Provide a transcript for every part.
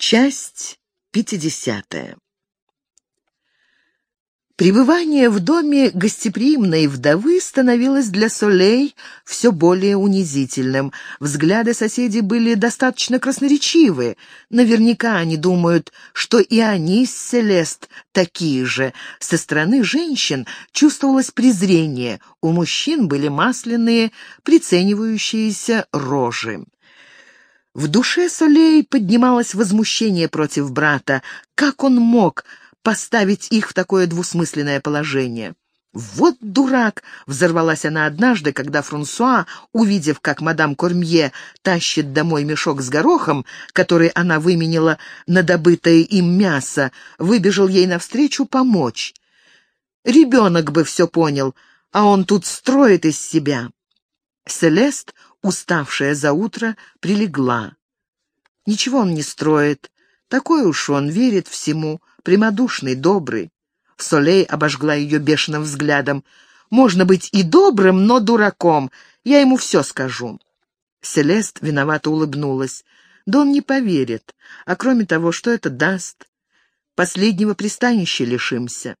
Часть пятидесятая. Пребывание в доме гостеприимной вдовы становилось для Солей все более унизительным. Взгляды соседей были достаточно красноречивы. Наверняка они думают, что и они с Селест такие же. Со стороны женщин чувствовалось презрение, у мужчин были масляные, приценивающиеся рожи. В душе Солей поднималось возмущение против брата. Как он мог поставить их в такое двусмысленное положение. «Вот дурак!» — взорвалась она однажды, когда Франсуа, увидев, как мадам Кормье тащит домой мешок с горохом, который она выменила на добытое им мясо, выбежал ей навстречу помочь. Ребенок бы все понял, а он тут строит из себя. Селест, уставшая за утро, прилегла. Ничего он не строит, такой уж он, верит всему, прямодушный, добрый. Солей обожгла ее бешеным взглядом. «Можно быть и добрым, но дураком. Я ему все скажу». Селест виновато улыбнулась. «Да он не поверит. А кроме того, что это даст? Последнего пристанища лишимся».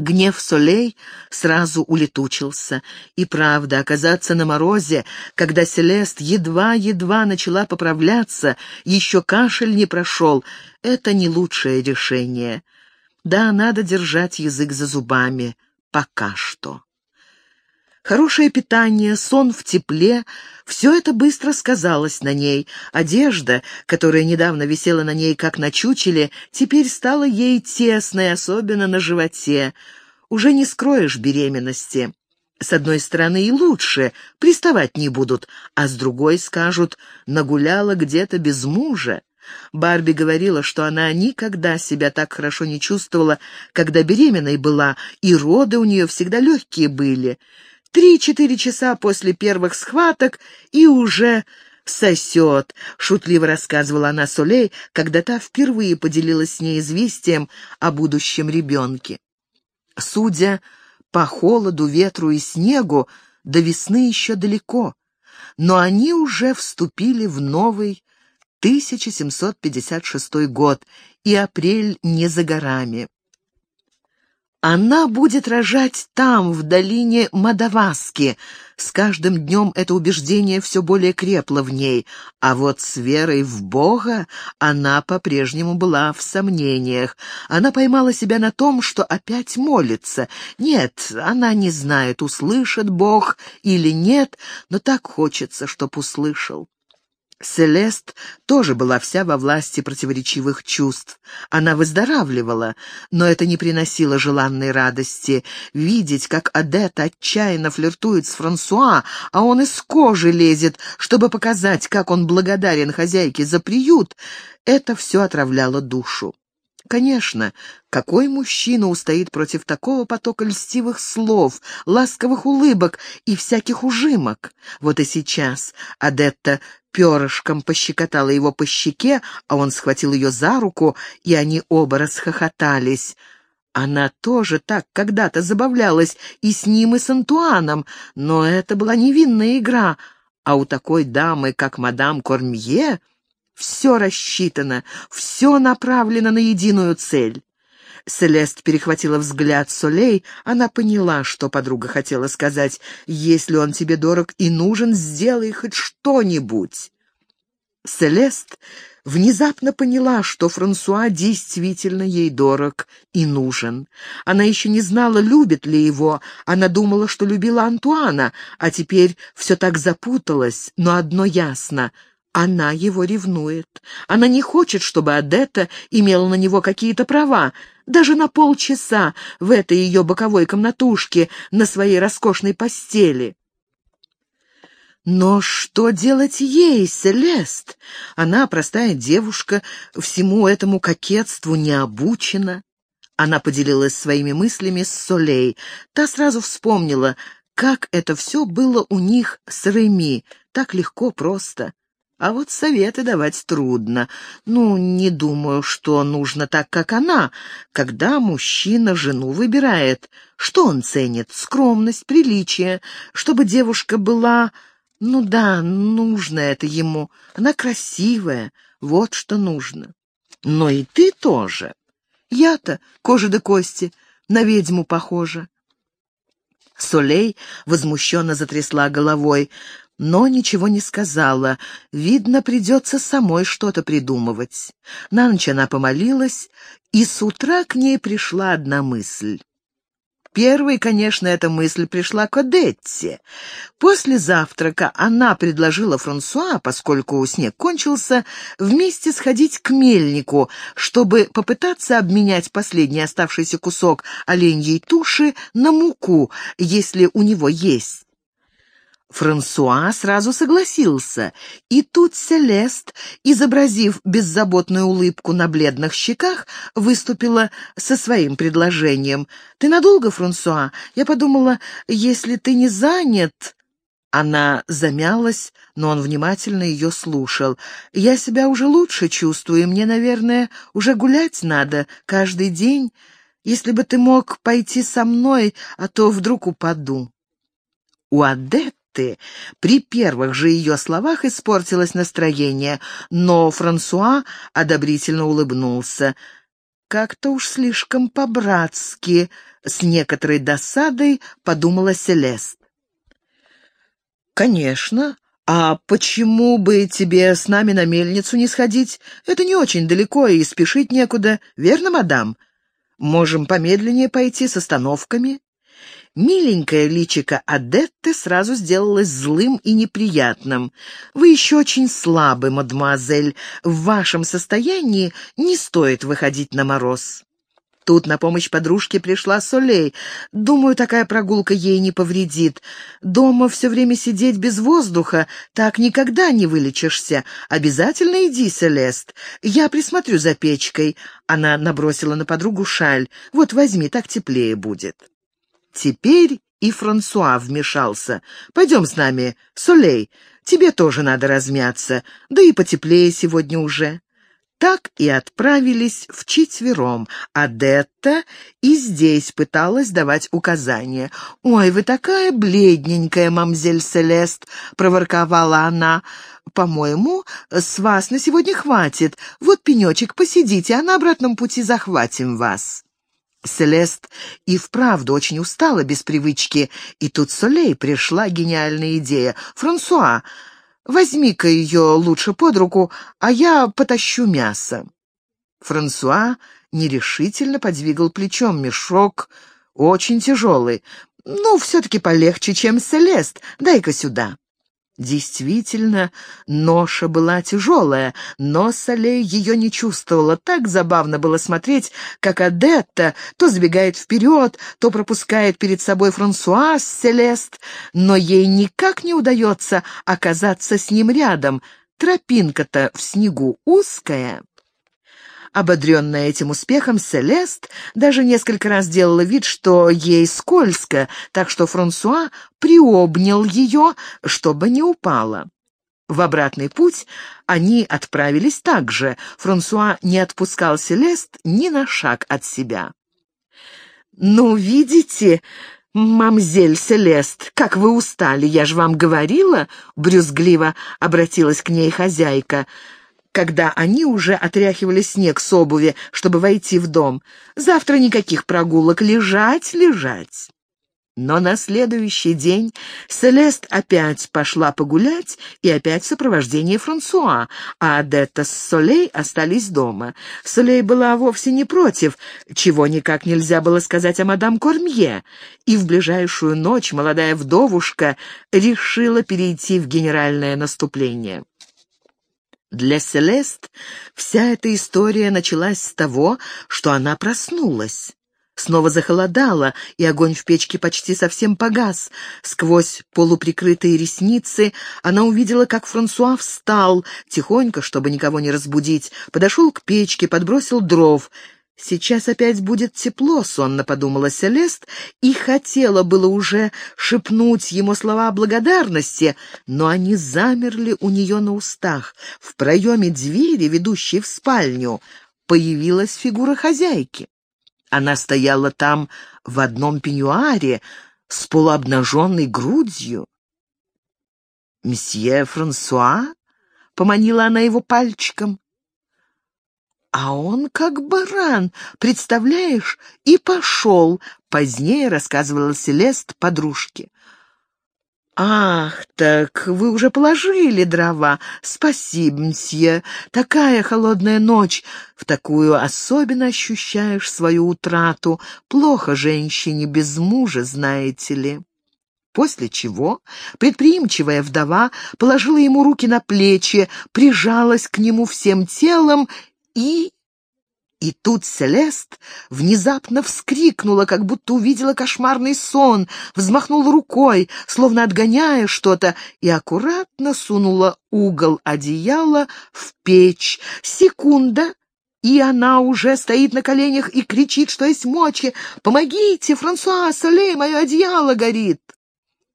Гнев Солей сразу улетучился. И правда, оказаться на морозе, когда Селест едва-едва начала поправляться, еще кашель не прошел, это не лучшее решение. Да, надо держать язык за зубами. Пока что. Хорошее питание, сон в тепле — все это быстро сказалось на ней. Одежда, которая недавно висела на ней как на чучеле, теперь стала ей тесной, особенно на животе. Уже не скроешь беременности. С одной стороны и лучше, приставать не будут, а с другой скажут, нагуляла где-то без мужа. Барби говорила, что она никогда себя так хорошо не чувствовала, когда беременной была, и роды у нее всегда легкие были. Три-четыре часа после первых схваток и уже сосет, — шутливо рассказывала она Солей, когда та впервые поделилась с ней известием о будущем ребенке. Судя по холоду, ветру и снегу, до весны еще далеко, но они уже вступили в новый 1756 год, и апрель не за горами. Она будет рожать там, в долине Мадаваски. С каждым днем это убеждение все более крепло в ней, а вот с верой в Бога она по-прежнему была в сомнениях. Она поймала себя на том, что опять молится. Нет, она не знает, услышит Бог или нет, но так хочется, чтоб услышал. Селест тоже была вся во власти противоречивых чувств. Она выздоравливала, но это не приносило желанной радости. Видеть, как Адетта отчаянно флиртует с Франсуа, а он из кожи лезет, чтобы показать, как он благодарен хозяйке за приют, это все отравляло душу. Конечно, какой мужчина устоит против такого потока льстивых слов, ласковых улыбок и всяких ужимок? Вот и сейчас Адетта перышком пощекотала его по щеке, а он схватил ее за руку, и они оба расхохотались. Она тоже так когда-то забавлялась и с ним, и с Антуаном, но это была невинная игра, а у такой дамы, как мадам Кормье, все рассчитано, все направлено на единую цель. Селест перехватила взгляд Солей. Она поняла, что подруга хотела сказать. «Если он тебе дорог и нужен, сделай хоть что-нибудь». Селест внезапно поняла, что Франсуа действительно ей дорог и нужен. Она еще не знала, любит ли его. Она думала, что любила Антуана, а теперь все так запуталось. Но одно ясно — она его ревнует. Она не хочет, чтобы Адетта имела на него какие-то права, даже на полчаса в этой ее боковой комнатушке на своей роскошной постели. Но что делать ей, Селест? Она, простая девушка, всему этому кокетству не обучена. Она поделилась своими мыслями с Солей. Та сразу вспомнила, как это все было у них с Реми, так легко, просто. А вот советы давать трудно. Ну, не думаю, что нужно так, как она. Когда мужчина жену выбирает, что он ценит? Скромность, приличие, чтобы девушка была Ну да, нужно это ему. Она красивая, вот что нужно. Но и ты тоже. Я-то кожа до кости, на ведьму похожа. Солей возмущенно затрясла головой, но ничего не сказала. Видно, придется самой что-то придумывать. На ночь она помолилась, и с утра к ней пришла одна мысль. Первой, конечно, эта мысль пришла к Одетте. После завтрака она предложила Франсуа, поскольку снег кончился, вместе сходить к мельнику, чтобы попытаться обменять последний оставшийся кусок оленьей туши на муку, если у него есть. Франсуа сразу согласился, и тут Селест, изобразив беззаботную улыбку на бледных щеках, выступила со своим предложением. «Ты надолго, Франсуа? Я подумала, если ты не занят...» Она замялась, но он внимательно ее слушал. «Я себя уже лучше чувствую, и мне, наверное, уже гулять надо каждый день. Если бы ты мог пойти со мной, а то вдруг упаду». У Адет Марты. При первых же ее словах испортилось настроение, но Франсуа одобрительно улыбнулся. «Как-то уж слишком по-братски», — с некоторой досадой подумала Селест. «Конечно. А почему бы тебе с нами на мельницу не сходить? Это не очень далеко и спешить некуда, верно, мадам? Можем помедленнее пойти с остановками». Миленькое личико Адетты сразу сделалось злым и неприятным. «Вы еще очень слабы, мадемуазель. В вашем состоянии не стоит выходить на мороз». Тут на помощь подружке пришла Солей. Думаю, такая прогулка ей не повредит. Дома все время сидеть без воздуха, так никогда не вылечишься. Обязательно иди, Селест. Я присмотрю за печкой. Она набросила на подругу шаль. Вот возьми, так теплее будет. Теперь и Франсуа вмешался. «Пойдем с нами, Солей, тебе тоже надо размяться, да и потеплее сегодня уже». Так и отправились вчетвером, а Детта и здесь пыталась давать указания. «Ой, вы такая бледненькая, мамзель Селест!» — проворковала она. «По-моему, с вас на сегодня хватит. Вот пенечек, посидите, а на обратном пути захватим вас». Селест и вправду очень устала без привычки, и тут Солей пришла гениальная идея. «Франсуа, возьми-ка ее лучше под руку, а я потащу мясо». Франсуа нерешительно подвигал плечом. Мешок очень тяжелый. «Ну, все-таки полегче, чем Селест. Дай-ка сюда». Действительно, ноша была тяжелая, но Солей ее не чувствовала. Так забавно было смотреть, как Адетта то сбегает вперед, то пропускает перед собой Франсуаз Селест, но ей никак не удается оказаться с ним рядом. Тропинка-то в снегу узкая. Ободренная этим успехом, Селест даже несколько раз делала вид, что ей скользко, так что Франсуа приобнял ее, чтобы не упала. В обратный путь они отправились так же. Франсуа не отпускал Селест ни на шаг от себя. «Ну, видите, мамзель Селест, как вы устали, я же вам говорила», — брюзгливо обратилась к ней хозяйка — когда они уже отряхивали снег с обуви, чтобы войти в дом. Завтра никаких прогулок, лежать, лежать. Но на следующий день Селест опять пошла погулять и опять в сопровождении Франсуа, а Адетта с Солей остались дома. Солей была вовсе не против, чего никак нельзя было сказать о мадам Кормье, и в ближайшую ночь молодая вдовушка решила перейти в генеральное наступление. Для Селест вся эта история началась с того, что она проснулась. Снова захолодало, и огонь в печке почти совсем погас. Сквозь полуприкрытые ресницы она увидела, как Франсуа встал, тихонько, чтобы никого не разбудить, подошел к печке, подбросил дров — «Сейчас опять будет тепло», — сонно подумала Селест, и хотела было уже шепнуть ему слова благодарности, но они замерли у нее на устах. В проеме двери, ведущей в спальню, появилась фигура хозяйки. Она стояла там в одном пеньюаре с полуобнаженной грудью. «Месье Франсуа?» — поманила она его пальчиком. А он как баран, представляешь, и пошел, позднее рассказывала Селест подружке. «Ах, так вы уже положили дрова. Спасибо, мсье. Такая холодная ночь. В такую особенно ощущаешь свою утрату. Плохо женщине без мужа, знаете ли». После чего предприимчивая вдова положила ему руки на плечи, прижалась к нему всем телом и... И тут Селест внезапно вскрикнула, как будто увидела кошмарный сон, взмахнула рукой, словно отгоняя что-то, и аккуратно сунула угол одеяла в печь. Секунда, и она уже стоит на коленях и кричит, что есть мочи. «Помогите, Франсуа, Солей, мое одеяло горит!»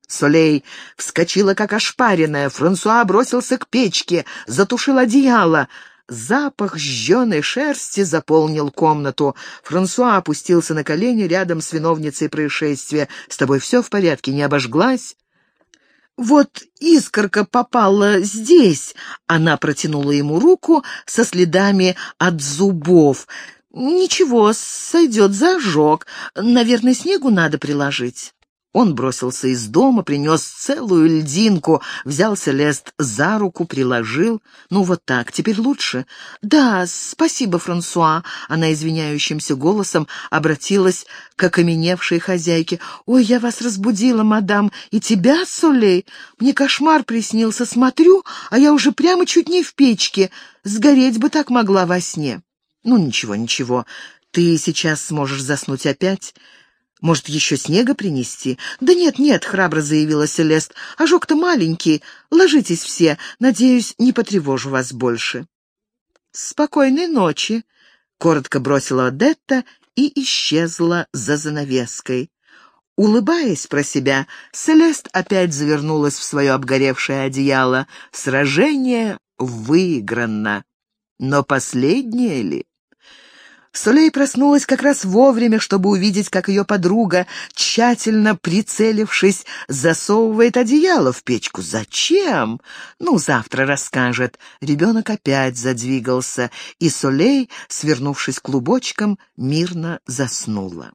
Солей вскочила, как ошпаренная. Франсуа бросился к печке, затушил одеяло — Запах жженой шерсти заполнил комнату. Франсуа опустился на колени рядом с виновницей происшествия. «С тобой все в порядке? Не обожглась?» «Вот искорка попала здесь», — она протянула ему руку со следами от зубов. «Ничего, сойдет за ожог. Наверное, снегу надо приложить». Он бросился из дома, принес целую льдинку, взял Селест за руку, приложил. «Ну вот так, теперь лучше?» «Да, спасибо, Франсуа», — она извиняющимся голосом обратилась к окаменевшей хозяйке. «Ой, я вас разбудила, мадам, и тебя, Солей? Мне кошмар приснился, смотрю, а я уже прямо чуть не в печке. Сгореть бы так могла во сне». «Ну, ничего, ничего, ты сейчас сможешь заснуть опять». Может, еще снега принести? Да нет, нет, храбро заявила Селест. Ожог-то маленький. Ложитесь все. Надеюсь, не потревожу вас больше. Спокойной ночи, коротко бросила Детта и исчезла за занавеской. Улыбаясь про себя, Селест опять завернулась в свое обгоревшее одеяло. Сражение выиграно. Но последнее ли? Солей проснулась как раз вовремя, чтобы увидеть, как ее подруга, тщательно прицелившись, засовывает одеяло в печку. «Зачем?» «Ну, завтра расскажет». Ребенок опять задвигался, и Солей, свернувшись клубочком, мирно заснула.